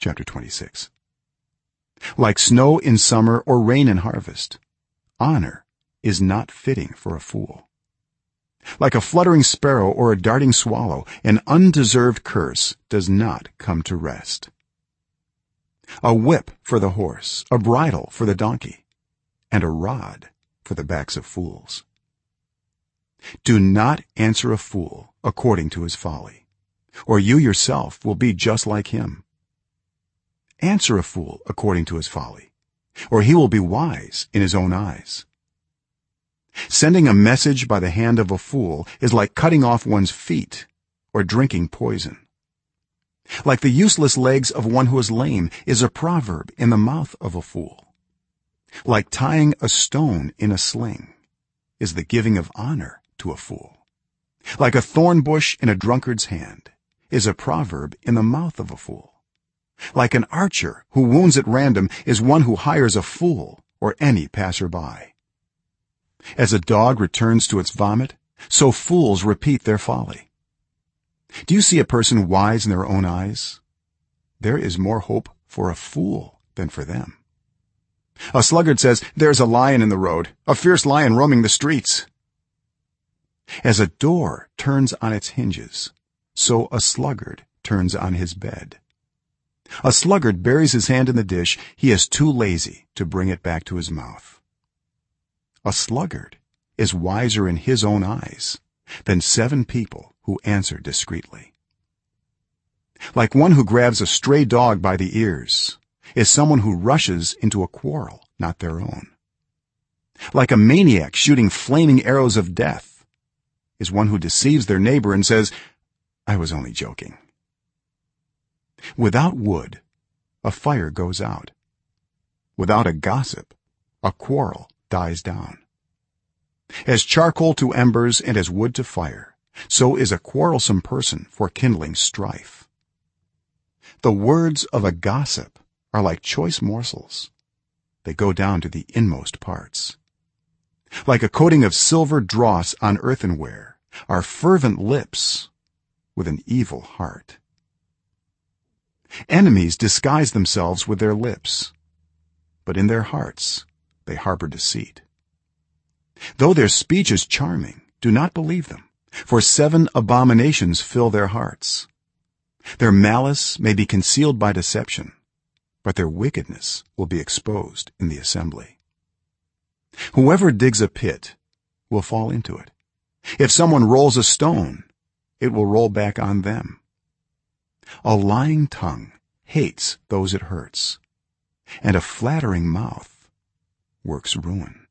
chapter 26 like snow in summer or rain in harvest honor is not fitting for a fool. Like a fluttering sparrow or a darting swallow an undeserved curse does not come to rest. A whip for the horse a bridle for the donkey and a rod for the backs of fools. Do not answer a fool according to his folly or you yourself will be just like him answer a fool according to his folly or he will be wise in his own eyes. Sending a message by the hand of a fool is like cutting off one's feet or drinking poison. Like the useless legs of one who is lame is a proverb in the mouth of a fool. Like tying a stone in a sling is the giving of honor to a fool. Like a thorn bush in a drunkard's hand is a proverb in the mouth of a fool like an archer who wounds at random is one who hires a fool or any passer-by. As a dog returns to its vomit so fools repeat their folly. Do you see a person wise in their own eyes? There is more hope for a fool than for them. A sluggard says there's a lion in the road a fierce lion roaming the streets. As a door turns on its hinges so a sluggard turns on his bed a sluggard buries his hand in the dish. He is too lazy to bring it back to his mouth. A sluggard is wiser in his own eyes than seven people who answer discreetly. Like one who grabs a stray dog by the ears is someone who rushes into a quarrel not their own. Like a maniac shooting flaming arrows of death is one who deceives their neighbor and says i was only joking without wood a fire goes out. Without a gossip a quarrel dies down. As charcoal to embers and as wood to fire so is a quarrelsome person for kindling strife. The words of a gossip are like choice morsels. They go down to the inmost parts. Like a coating of silver dross on earthenware are fervent lips with an evil heart enemies disguise themselves with their lips but in their hearts they harbor deceit. Though their speech is charming do not believe them for seven abominations fill their hearts. Their malice may be concealed by deception but their wickedness will be exposed in the assembly. Whoever digs a pit will fall into it. If someone rolls a stone it will roll back on them a lying tongue hates those it hurts and a flattering mouth works ruin